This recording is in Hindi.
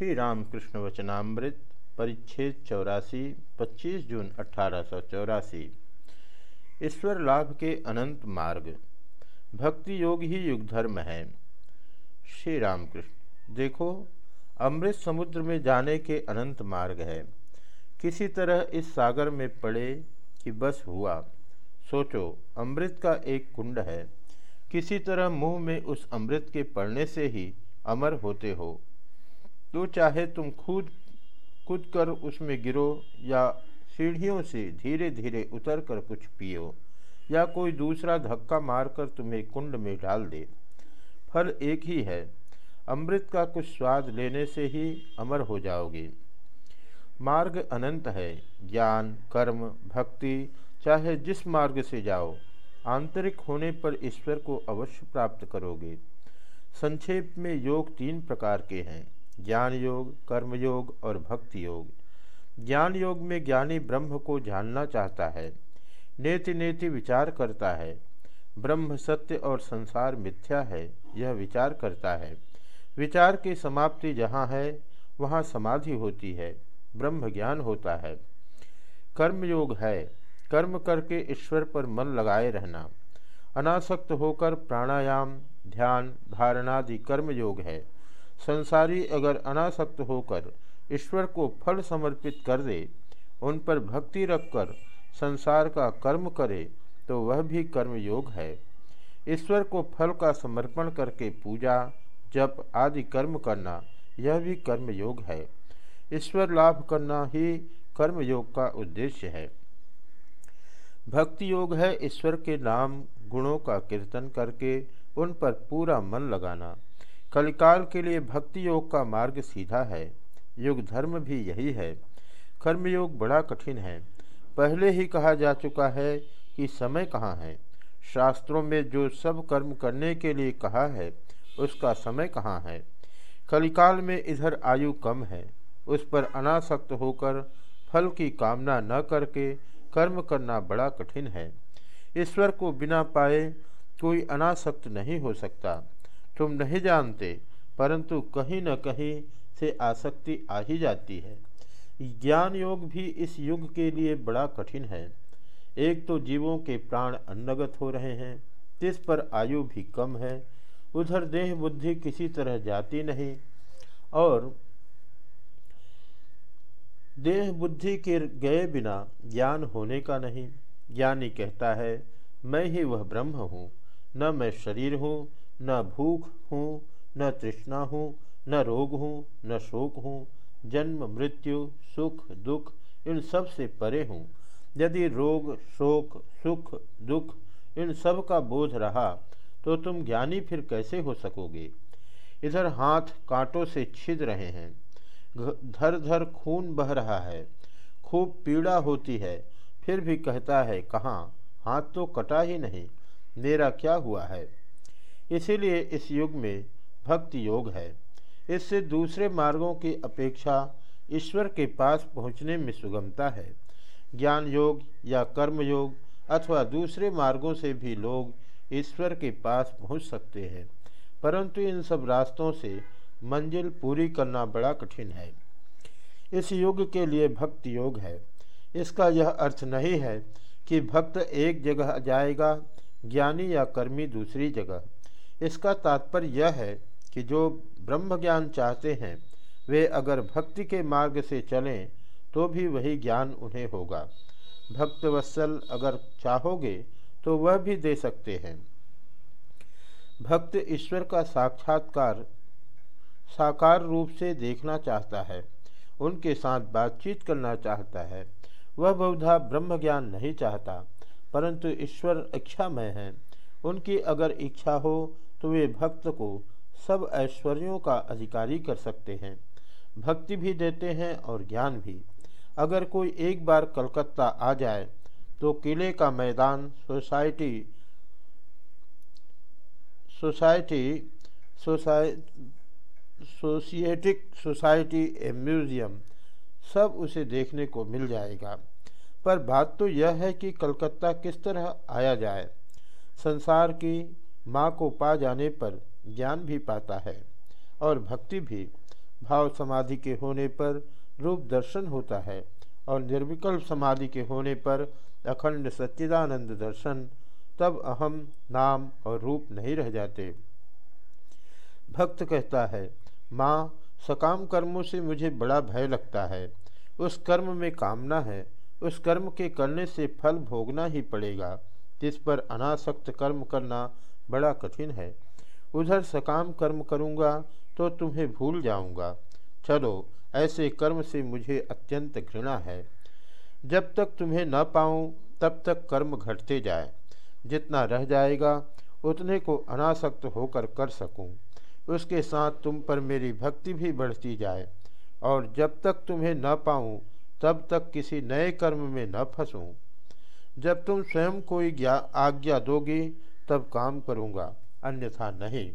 श्री रामकृष्ण वचनामृत परिच्छेद चौरासी 25 जून अठारह सौ चौरासी। ईश्वर लाभ के अनंत मार्ग। भक्ति योग ही युग धर्म है। श्री रामकृष्ण देखो, अमृत समुद्र में जाने के अनंत मार्ग है। किसी तरह इस सागर में पड़े कि बस हुआ। सोचो, अमृत का एक कुंड है। किसी तरह मुँह में उस अमृत के पड़ने से ही अमर होते हो। तो चाहे तुम खुद कूद कर उसमें गिरो या सीढ़ियों से धीरे धीरे उतर कर कुछ पियो या कोई दूसरा धक्का मारकर तुम्हें कुंड में डाल दे। फल एक ही है। अमृत का कुछ स्वाद लेने से ही अमर हो जाओगे। मार्ग अनंत है। ज्ञान, कर्म, भक्ति, चाहे जिस मार्ग से जाओ, आंतरिक होने पर ईश्वर को अवश्य प्राप्त करोगे। संक्षेप में योग तीन प्रकार के हैं। ज्ञान योग कर्म योग और भक्ति योग ज्ञान योग में ज्ञानी ब्रह्म को जानना चाहता है नेति नेति विचार करता है। ब्रह्म सत्य और संसार मिथ्या है, यह विचार करता है। विचार की समाप्ति जहाँ है, वहाँ समाधि होती है, ब्रह्म ज्ञान होता है। कर्म योग है, कर्म करके ईश्वर पर मन लगाए रहना। अनासक्त होकर प्राणायाम, ध्यान, धारणादि कर्म योग है। संसारी अगर अनासक्त होकर ईश्वर को फल समर्पित कर दे, उन पर भक्ति रखकर संसार का कर्म करे तो वह भी कर्म योग है। ईश्वर को फल का समर्पण करके पूजा, जप आदि कर्म करना, यह भी कर्म योग है। ईश्वर लाभ करना ही कर्म योग का उद्देश्य है। भक्ति योग है ईश्वर के नाम, गुणों का कीर्तन करके उन पर पूरा मन लगाना। कलिकाल के लिए भक्ति योग का मार्ग सीधा है। युग धर्म भी यही है। कर्मयोग बड़ा कठिन है। पहले ही कहा जा चुका है कि समय कहाँ है। शास्त्रों में जो सब कर्म करने के लिए कहा है, उसका समय कहाँ है। कलिकाल में इधर आयु कम है। उस पर अनासक्त होकर फल की कामना न करके कर्म करना बड़ा कठिन है। ईश्वर को बिना पाए कोई अनासक्त नहीं हो सकता। तुम नहीं जानते, परंतु कहीं न कहीं से आसक्ति आ ही जाती है। ज्ञान योग भी इस युग के लिए बड़ा कठिन है। एक तो जीवों के प्राण अन्नगत हो रहे हैं जिस पर आयु भी कम है, उधर देह बुद्धि किसी तरह जाती नहीं, और देह बुद्धि के गए बिना ज्ञान होने का नहीं। ज्ञानी कहता है, मैं ही वह ब्रह्म हूँ, न मैं शरीर हूँ न भूख हूँ, न तृष्णा हूँ, न रोग हूँ, न शोक हूँ। जन्म, मृत्यु, सुख, दुख, इन सबसे परे हूँ। यदि रोग, शोक, सुख, दुख, इन सब का बोझ रहा तो तुम ज्ञानी फिर कैसे हो सकोगे? इधर हाथ कांटों से छिद रहे हैं। धर धर खून बह रहा है। खूब पीड़ा होती है। फिर भी कहता है, कहाँ? हाथ तो कटा ही नहीं। मेरा क्या हुआ है? इसीलिए इस युग में भक्ति योग है। इससे दूसरे मार्गों की अपेक्षा ईश्वर के पास पहुँचने में सुगमता है। ज्ञान योग या कर्म योग अथवा दूसरे मार्गों से भी लोग ईश्वर के पास पहुँच सकते हैं। परंतु इन सब रास्तों से मंजिल पूरी करना बड़ा कठिन है। इस युग के लिए भक्ति योग है। इसका यह अर्थ नहीं है कि भक्त एक जगह जाएगा, ज्ञानी या कर्मी दूसरी जगह। इसका तात्पर्य यह है कि जो ब्रह्म ज्ञान चाहते हैं, वे अगर भक्ति के मार्ग से चलें तो भी वही ज्ञान उन्हें होगा। भक्त वत्सल अगर चाहोगे तो वह भी दे सकते हैं। भक्त ईश्वर का साक्षात्कार, साकार रूप से देखना चाहता है, उनके साथ बातचीत करना चाहता है। वह बहुधा ब्रह्म ज्ञान नहीं चाहता, परंतु ईश्वर इच्छामय है। उनकी अगर इच्छा हो तो वे भक्त को सब ऐश्वर्यों का अधिकारी कर सकते हैं। भक्ति भी देते हैं और ज्ञान भी। अगर कोई एक बार कलकत्ता आ जाए तो किले का मैदान सोसाइटी सोसाइटी सोसाइटिक सोसाइटी ए म्यूज़ियम, सब उसे देखने को मिल जाएगा। पर बात तो यह है कि कलकत्ता किस तरह आया जाए। संसार की माँ को पा जाने पर ज्ञान भी पाता है और भक्ति भी भाव समाधि के होने पर रूप दर्शन होता है और निर्विकल्प समाधि के होने पर अखंड सच्चिदानंद दर्शन, तब अहम नाम और रूप नहीं रह जाते। भक्त कहता है, माँ, सकाम कर्मों से मुझे बड़ा भय लगता है। उस कर्म में कामना है। उस कर्म के करने से फल भोगना ही पड़ेगा। जिस पर अनासक्त कर्म करना बड़ा कठिन है। उधर सकाम कर्म करूँगा तो तुम्हें भूल जाऊँगा। चलो, ऐसे कर्म से मुझे अत्यंत घृणा है। जब तक तुम्हें न पाऊँ, तब तक कर्म घटते जाए। जितना रह जाएगा, उतने को अनासक्त होकर कर सकूँ। उसके साथ तुम पर मेरी भक्ति भी बढ़ती जाए। और जब तक तुम्हें न पाऊँ, तब तक किसी नए कर्म में न फंसूँ। जब तुम स्वयं कोई आज्ञा दोगी तब काम करूँगा अन्यथा नहीं।